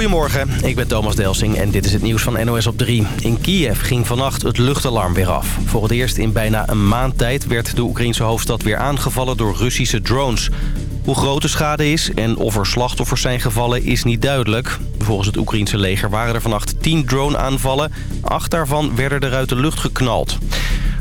Goedemorgen, ik ben Thomas Delsing en dit is het nieuws van NOS op 3. In Kiev ging vannacht het luchtalarm weer af. Voor het eerst in bijna een maand tijd werd de Oekraïnse hoofdstad weer aangevallen door Russische drones. Hoe groot de schade is en of er slachtoffers zijn gevallen is niet duidelijk. Volgens het Oekraïense leger waren er vannacht 10 drone-aanvallen. Acht daarvan werden er uit de lucht geknald.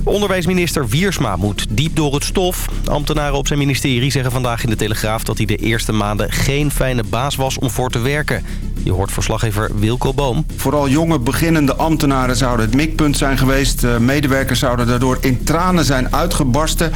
Onderwijsminister Wiersma moet diep door het stof. Ambtenaren op zijn ministerie zeggen vandaag in de Telegraaf... dat hij de eerste maanden geen fijne baas was om voor te werken. Je hoort verslaggever Wilco Boom. Vooral jonge beginnende ambtenaren zouden het mikpunt zijn geweest. Medewerkers zouden daardoor in tranen zijn uitgebarsten.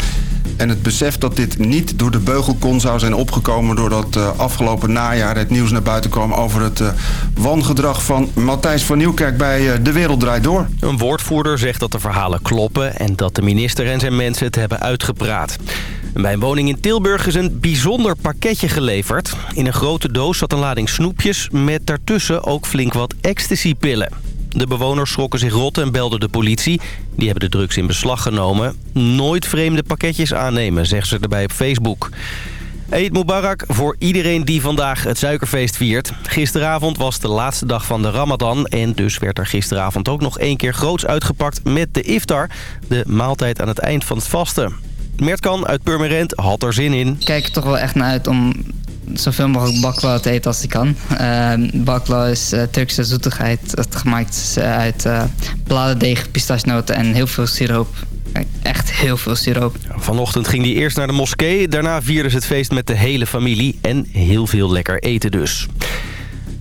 En het besef dat dit niet door de beugel kon zou zijn opgekomen... doordat uh, afgelopen najaar het nieuws naar buiten kwam... over het uh, wangedrag van Matthijs van Nieuwkerk bij uh, De Wereld Draait Door. Een woordvoerder zegt dat de verhalen kloppen... en dat de minister en zijn mensen het hebben uitgepraat. Bij een woning in Tilburg is een bijzonder pakketje geleverd. In een grote doos zat een lading snoepjes... met daartussen ook flink wat ecstasypillen. De bewoners schrokken zich rot en belden de politie. Die hebben de drugs in beslag genomen. Nooit vreemde pakketjes aannemen, zegt ze erbij op Facebook. Eid Mubarak voor iedereen die vandaag het suikerfeest viert. Gisteravond was de laatste dag van de Ramadan... en dus werd er gisteravond ook nog één keer groots uitgepakt met de iftar... de maaltijd aan het eind van het vasten. Mertkan uit Purmerend had er zin in. Ik kijk er toch wel echt naar uit om zoveel mogelijk bakla te eten als ik kan. Uh, bakla is uh, Turkse zoetigheid. Het gemaakt is uh, uit bladerdeeg, pistachenoten en heel veel siroop. Echt heel veel siroop. Vanochtend ging hij eerst naar de moskee. Daarna vierden ze het feest met de hele familie. En heel veel lekker eten dus.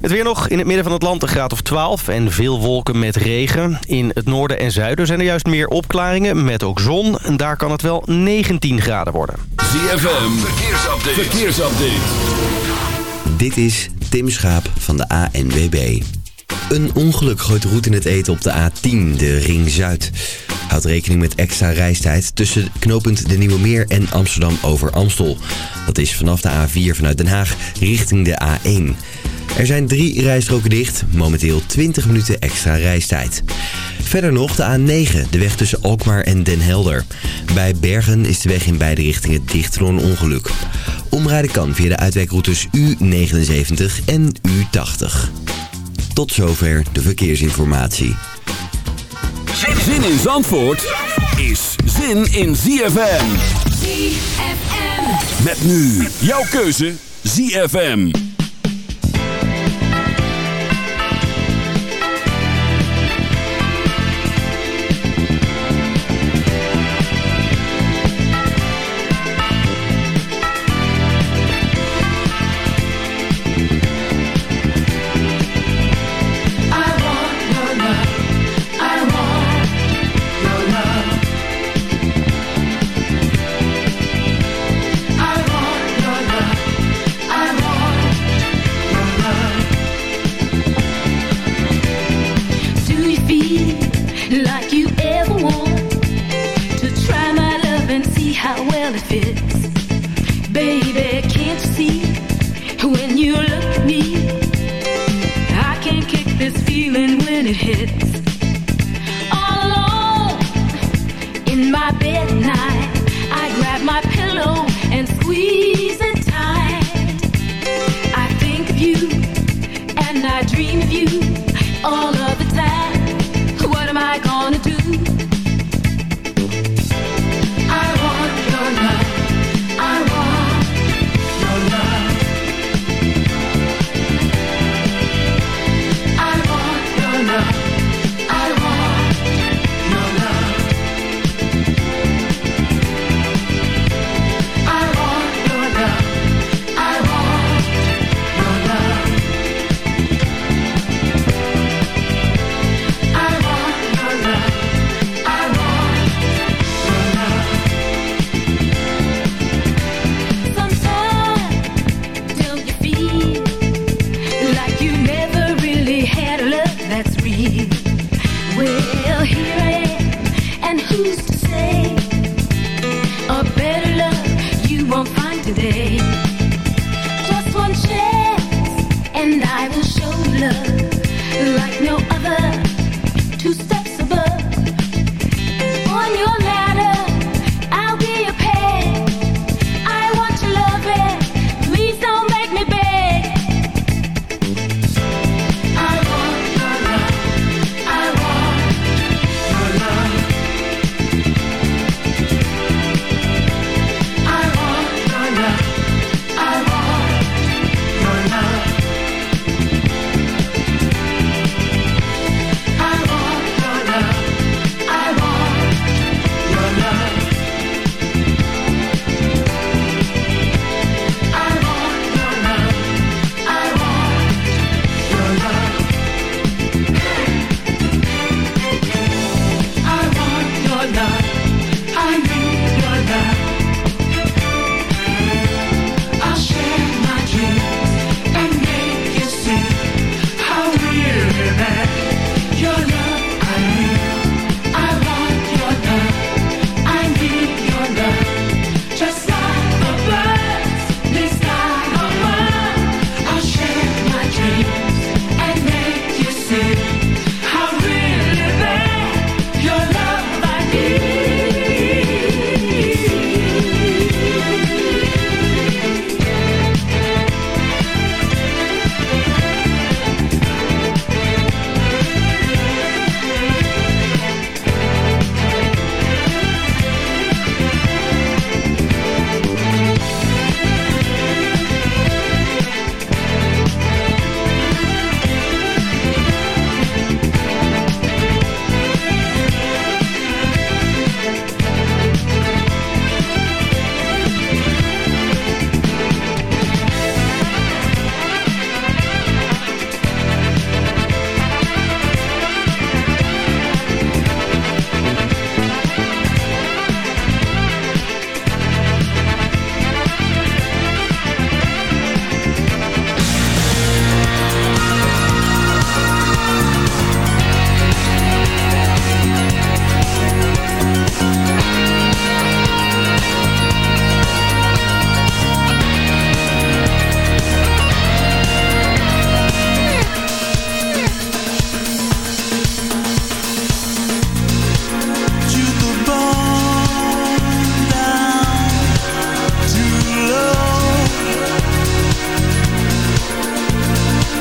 Het weer nog in het midden van het land een graad of 12 en veel wolken met regen. In het noorden en zuiden zijn er juist meer opklaringen met ook zon. En daar kan het wel 19 graden worden. ZFM, verkeersupdate. verkeersupdate. Dit is Tim Schaap van de ANWB. Een ongeluk gooit route in het eten op de A10, de Ring Zuid. Houd rekening met extra reistijd tussen knooppunt De Nieuwe Meer en Amsterdam over Amstel. Dat is vanaf de A4 vanuit Den Haag richting de A1. Er zijn drie rijstroken dicht, momenteel 20 minuten extra reistijd. Verder nog de A9, de weg tussen Alkmaar en Den Helder. Bij Bergen is de weg in beide richtingen dicht door een ongeluk. Omrijden kan via de uitwijkroutes U79 en U80. Tot zover de verkeersinformatie. Zin in Zandvoort is zin in ZFM. ZFM. Met nu jouw keuze ZFM. all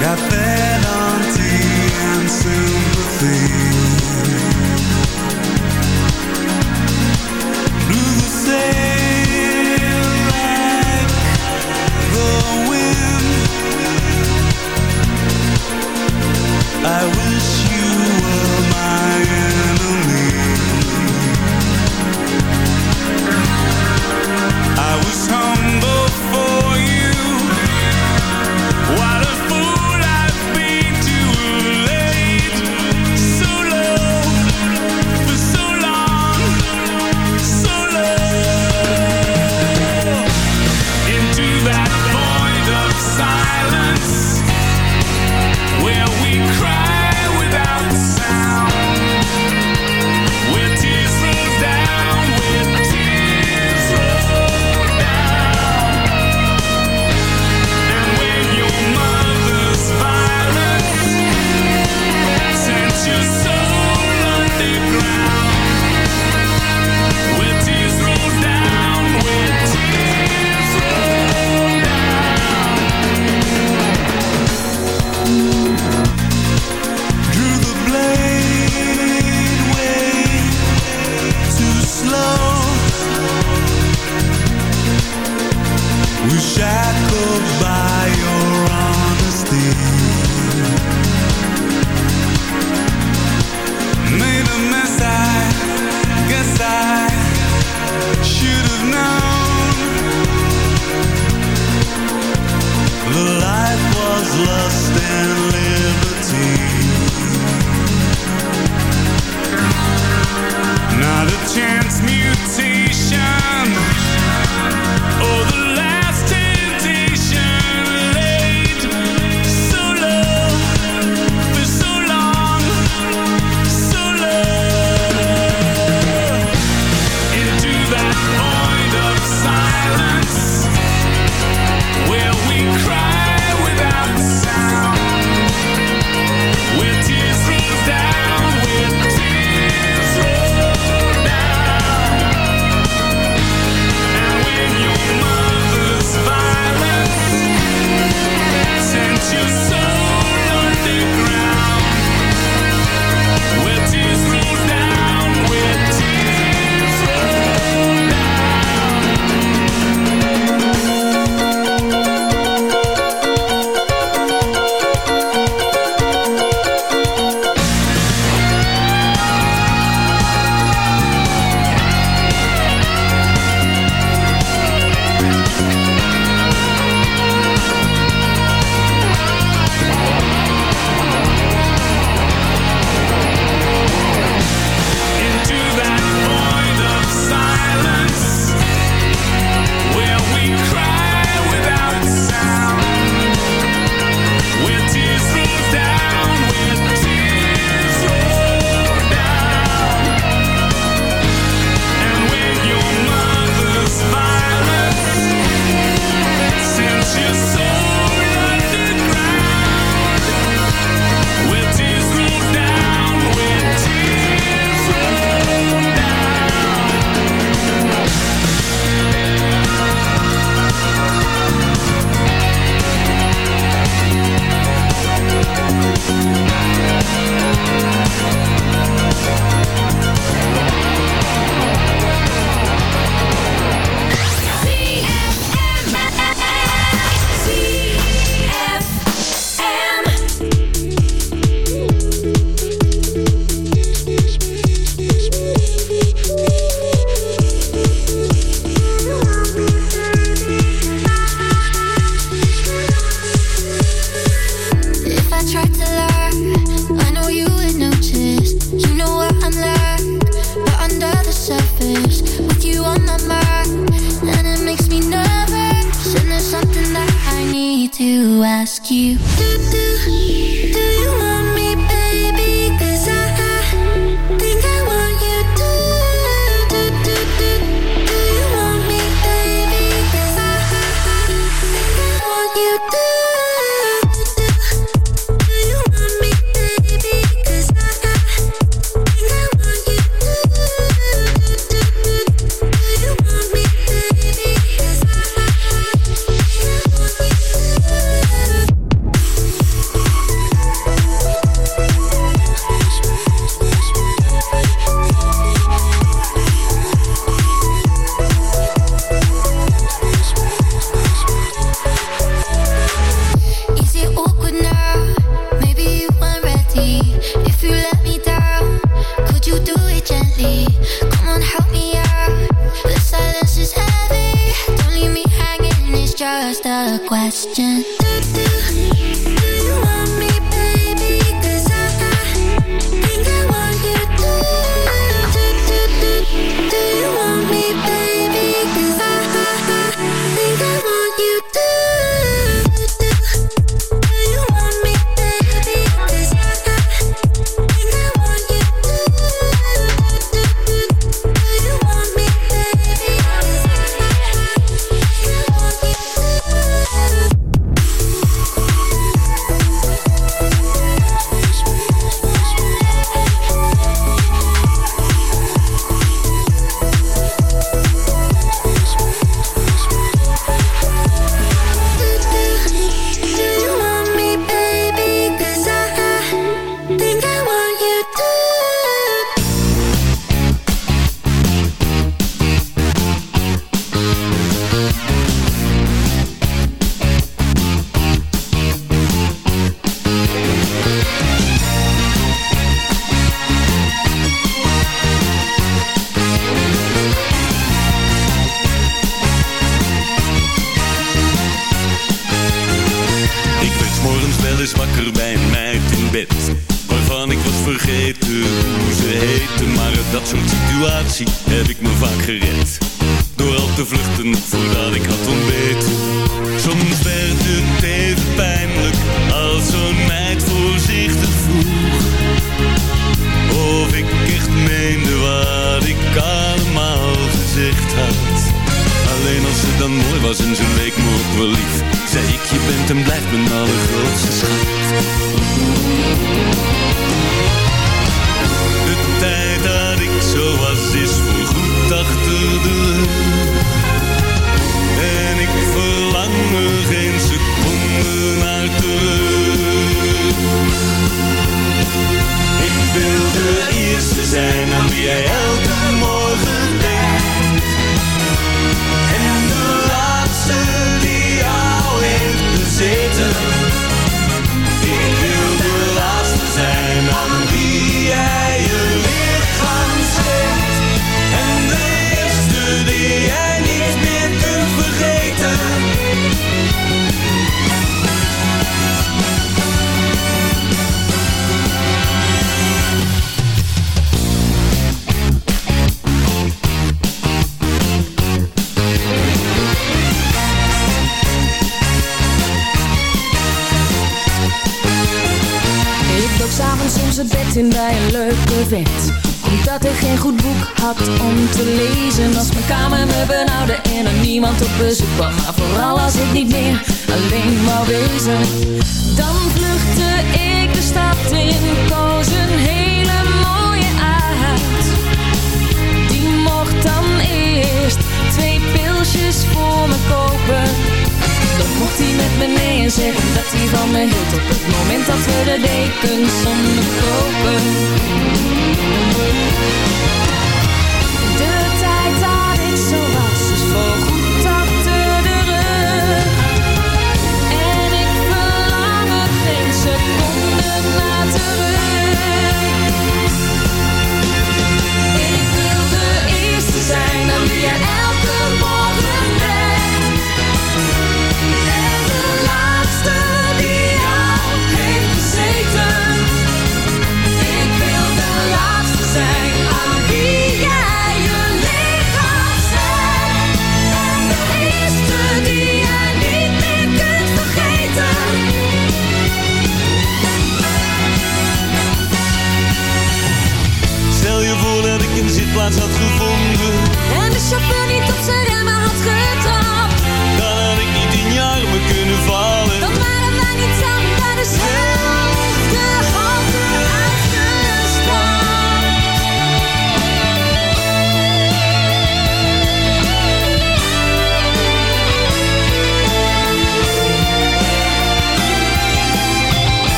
Got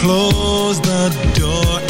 close the door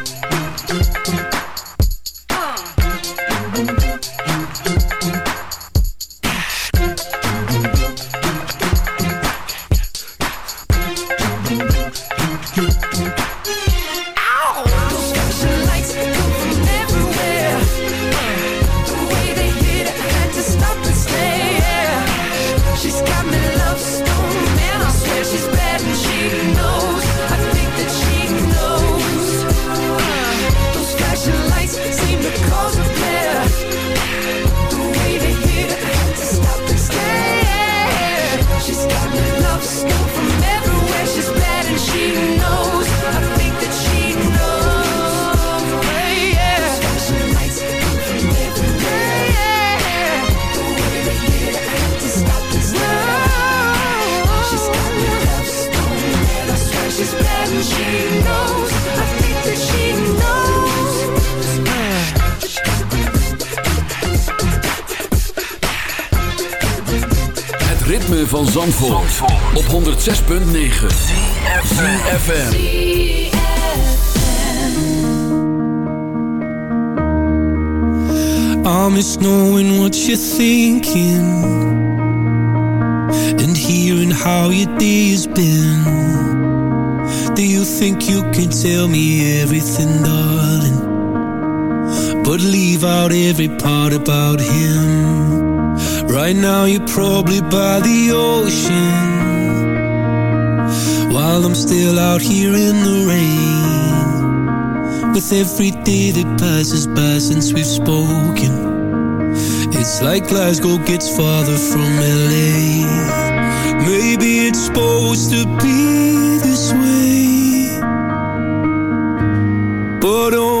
van Zandvoort, op 106.9 CFFM I miss knowing what you're thinking and hearing how your day been. Do you think you can tell me everything, darling? But leave out every part about him. Right now, you're probably by the ocean. While I'm still out here in the rain. With every day that passes by since we've spoken. It's like Glasgow gets farther from LA Maybe it's supposed to be this way. But oh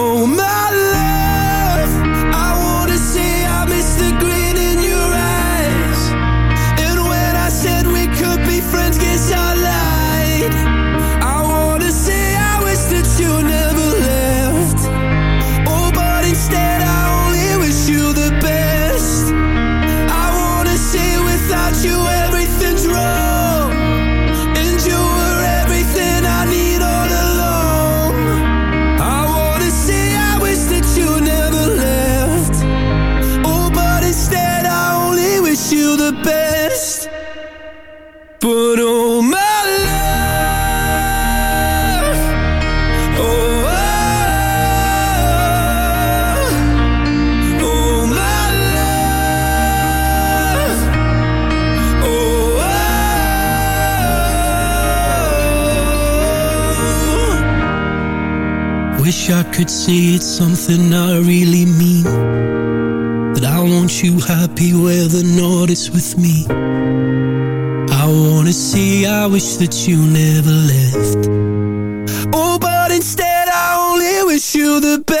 it's something I really mean. That I want you happy where the north is with me. I wanna say I wish that you never left. Oh, but instead I only wish you the best.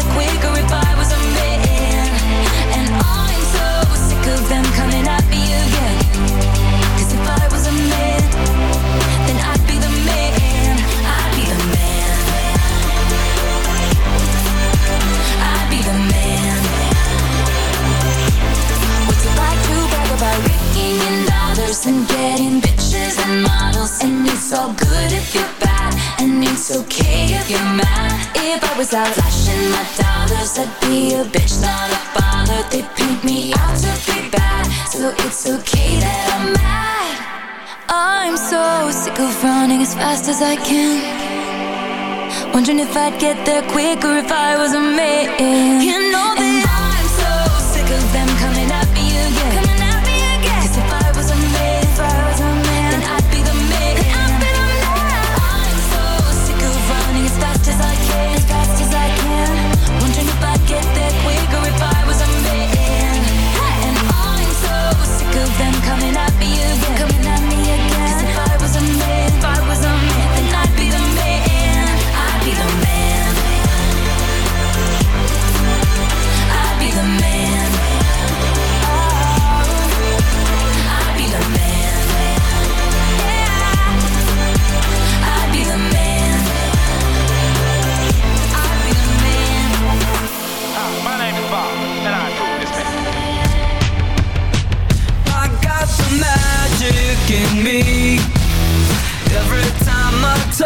mad. If I was out flashing my dollars, I'd be a bitch, not a bother. They paint me out to be bad, so it's okay that I'm mad. I'm so sick of running as fast as I can. Wondering if I'd get there quicker if I was a man. You know that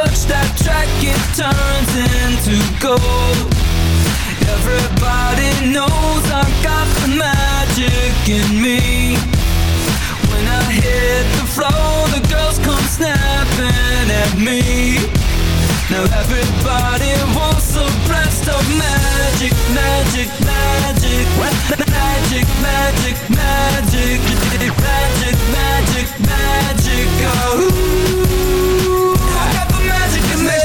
touch that track it turns into gold. Everybody knows I've got the magic in me. When I hit the floor the girls come snapping at me. Now everybody wants a blast of magic, magic, magic Magic, magic, magic Magic, magic, magic, oh magic in the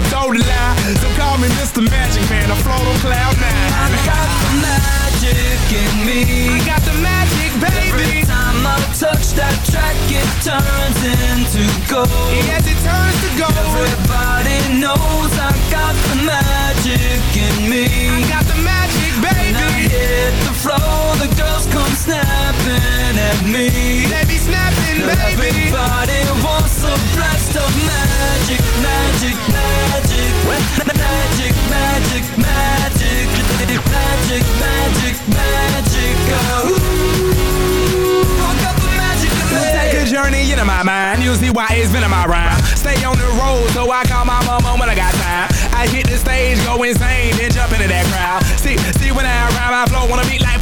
a lie. So call me Mr. Magic Man, I float on cloud nine. I got the magic in me. I got the magic, baby. Every time I touch that track, it turns into gold. Yes, it turns to gold. Everybody knows I got the magic in me. I got the magic, baby. When I hit the floor, the girls come snapping at me. Baby. Magic, magic, magic, magic, magic, magic, magic, magic, magic. I got the magic in. Take a journey my mind. You'll see why it's been in my rhyme. Stay on the road, so I call my mama when I got time. I hit the stage, go insane, then jump into that crowd. See, see when I rhyme, I flow on a beat like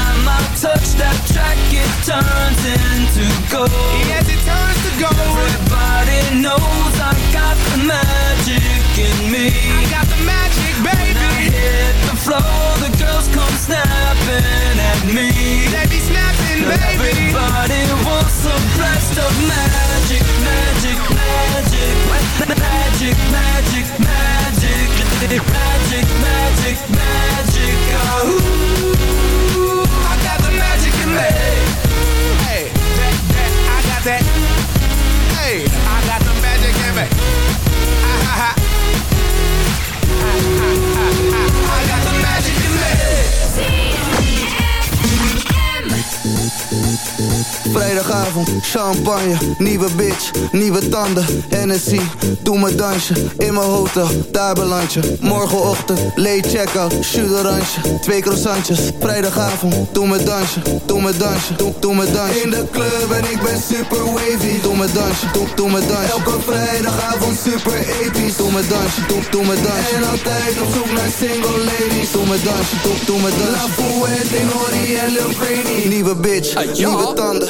Touch that track, it turns into gold. Yes, it turns to gold. Champagne, nieuwe bitch, nieuwe tanden, Hennessy, doe me dansje, in mijn hotel, daar beland je. Morgenochtend, late check-out, shoot oranje, twee croissantjes. Vrijdagavond, doe me dansje, doe me dansje, doe, doe me dansje. In de club en ik ben super wavy, doe me dansje, doe, doe me dansje. Elke vrijdagavond super episch, doe me dansje, doe, doe me dansje. En altijd op zoek naar single ladies, doe me dansje, doe, doe me dansje. La Horry en Lil Craney, nieuwe bitch, nieuwe tanden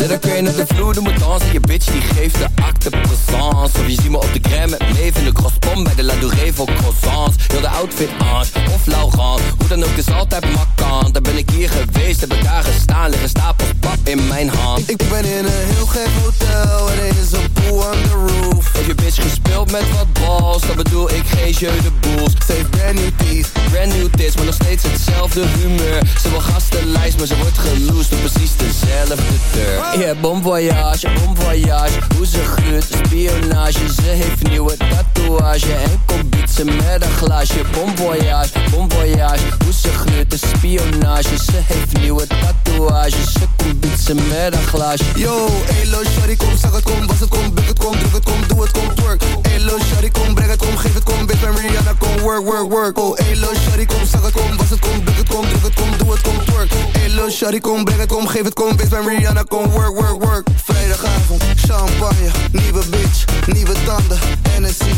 Let een crane op de vloer, doe me dansen. Je bitch die geeft de acte présence Of je ziet me op de crème met in de crosspom Bij de La Douree voor croissants. Heel de outfit Ange of Laurent. Hoe dan ook, is altijd makkant Daar ben ik hier geweest, heb ik daar gestaan. Liggen stapels pap in mijn hand. Ik ben in een heel gek hotel. Er is een pool on the roof. Heb je bitch gespeeld met wat balls? Dan bedoel ik geen jeu de boels. Heeft brand new teeth. Brand new tits, maar nog steeds hetzelfde humeur. Ze wil gastenlijst, maar ze wordt geloosd Op precies dezelfde deur Yeah, bon voyage, bon voyage Hoe ze gluurt, spionage Ze heeft nieuwe tatoeage En komt bietsen met een glaasje Bon voyage, bon voyage Hoe ze gluurt, de spionage Ze heeft nieuwe tatoeage Ze komt bietsen met een glaasje Yo, elo, shawty, kom, zag het, kom, was het, kom, buk het, kom, druk het, kom, doe het, kom, twerk. Elo, shawty, kom, breng het, kom, geef het, kom, bitch, ben Rihanna, kom, work, work, work. Oh, elo, shawty, kom, zag het, kom, was het, kom, buk het, kom, druk het, kom, doe het, kom, twerk. Elo, shawty, kom, breng het, kom, geef het, kom, bitch, ben Rihanna, kom, work, work, work. Vrijdagavond, champagne, nieuwe bitch, nieuwe tanden, Hennessy,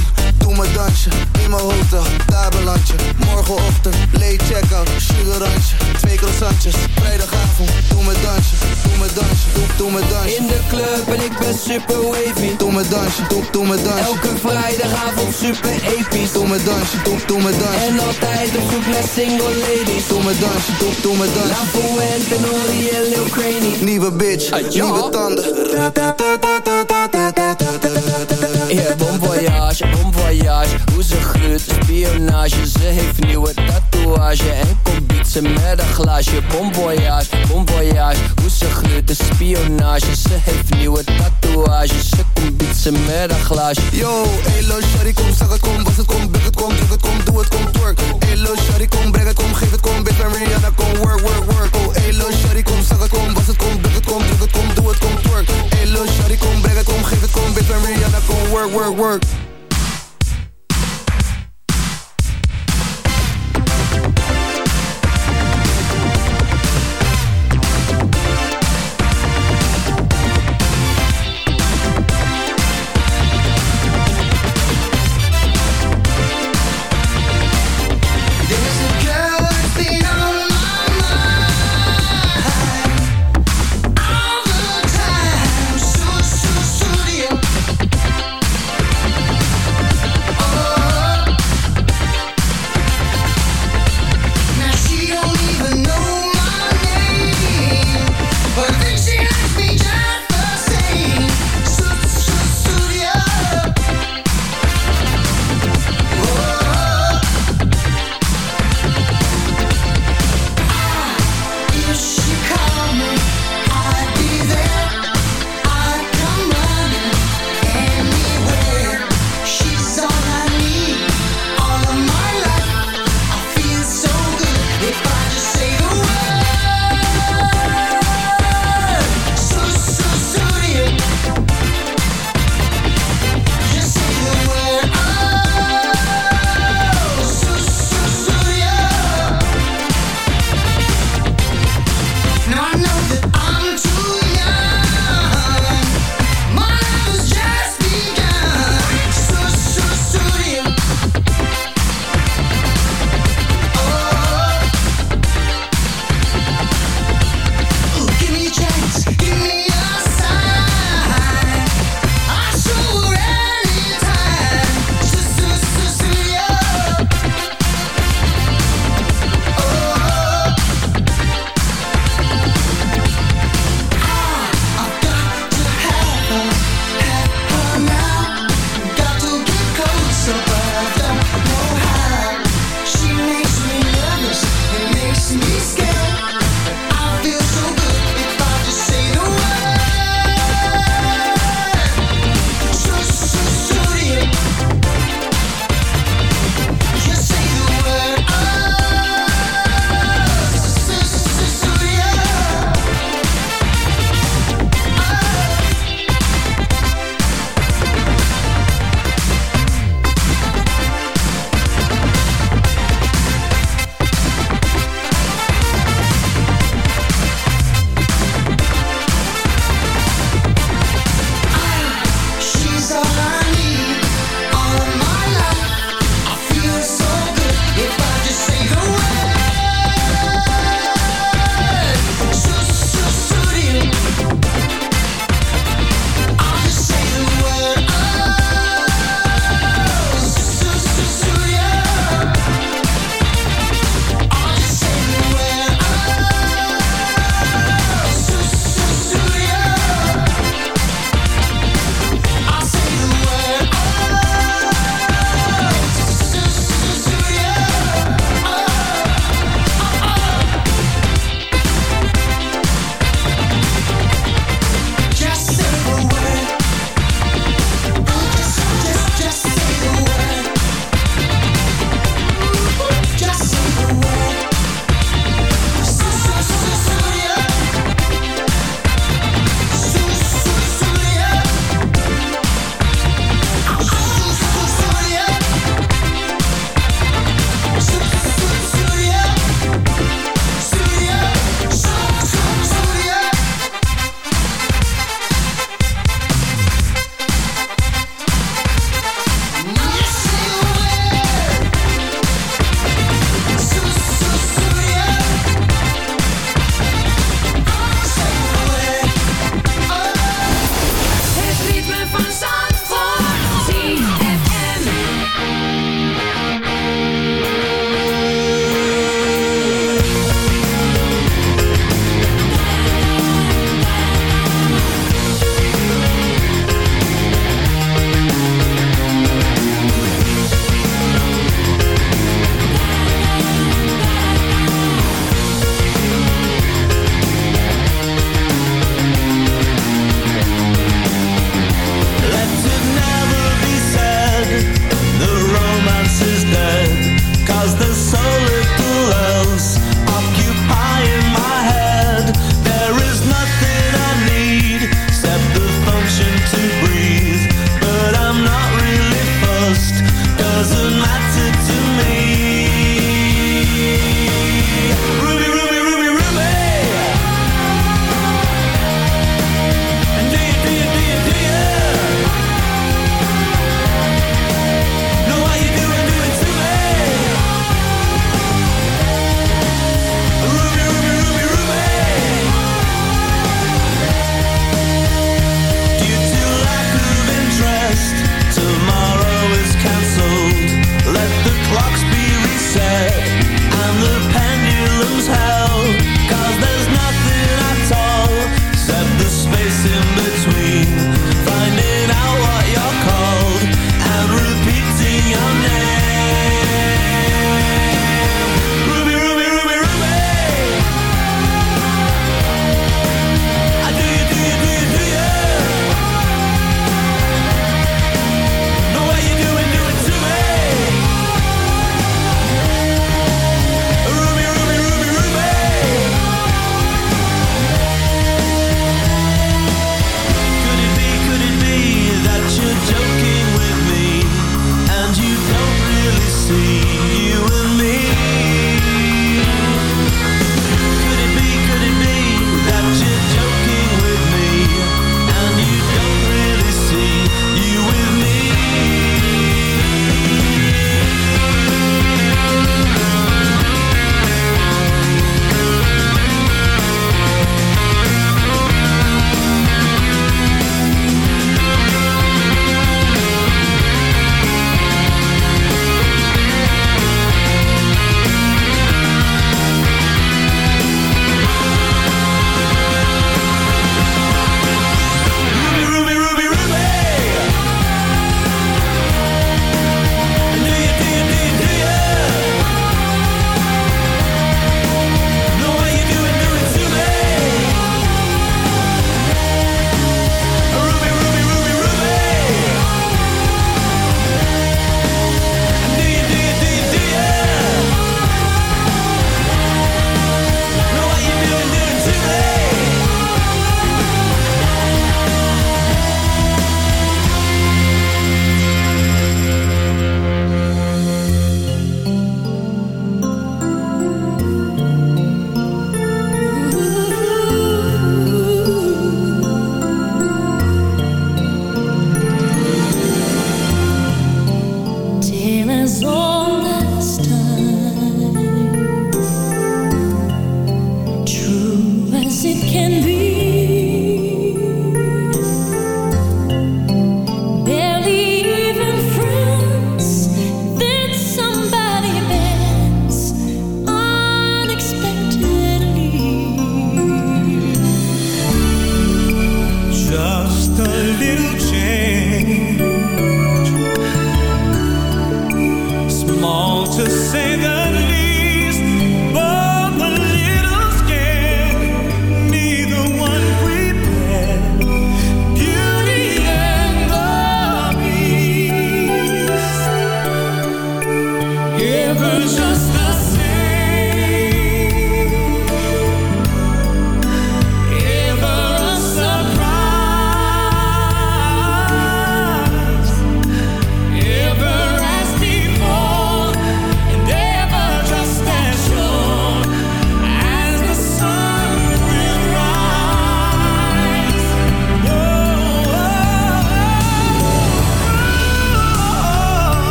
doe me dansje, in mijn hotel, daar beland je. Morgenochtend, late check-out, sugar twee croissantjes. Vrijdagavond, doe me dansje, doe me dansje, doe, doe me dansje. In de club en ik ben super wavy. Doe me dansje, doe, doe me dansje. Elke vrijdagavond super episch. Doe me dansje, doe, doe me dansje. En altijd op zoek naar single ladies. Doe me dansje, doe, doe me dansje. La Fuente, Nori en Lil Craney. Nieuwe bitch, nieuwe tanden. Yeah, bon voyage, bon voyage. Hoe ze gluurt, spionage. Ze heeft nieuwe tatoeage En komt bietsen met een glaasje. Bon voyage, bon voyage. Hoe ze gluurt, spionage. Ze heeft nieuwe tatoeage. Ze komt bietsen met een glaasje. Yo, elo, shawty, kom, zeg het, kom, was het, kom, buk het, kom, druk het, kom, doe het, kom, twerk. Elo, shawty, kom, breng het, kom, geef het, kom, bitch, Rihanna, kom, work, work, work. Oh, elo, shawty, kom, zeg het, kom, was het, kom, het, kom, twerk. Elo, shawty, kom, breng kom, geef het, kom, bitch, Rihanna, kom, work, work, work.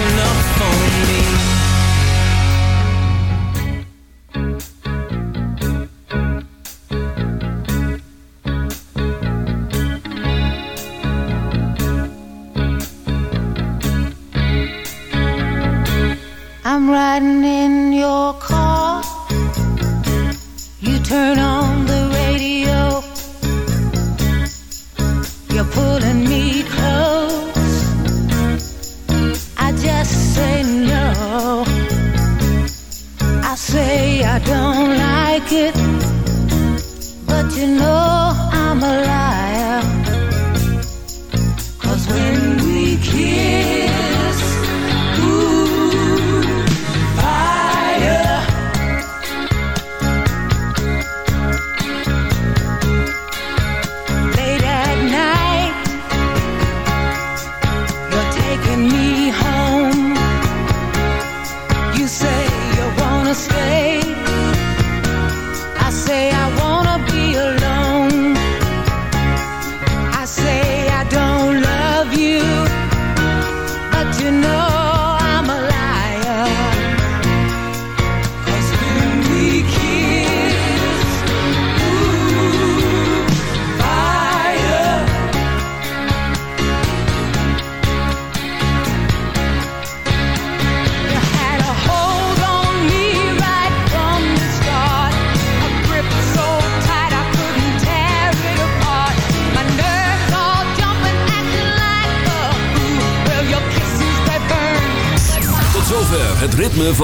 enough for me. I'm riding in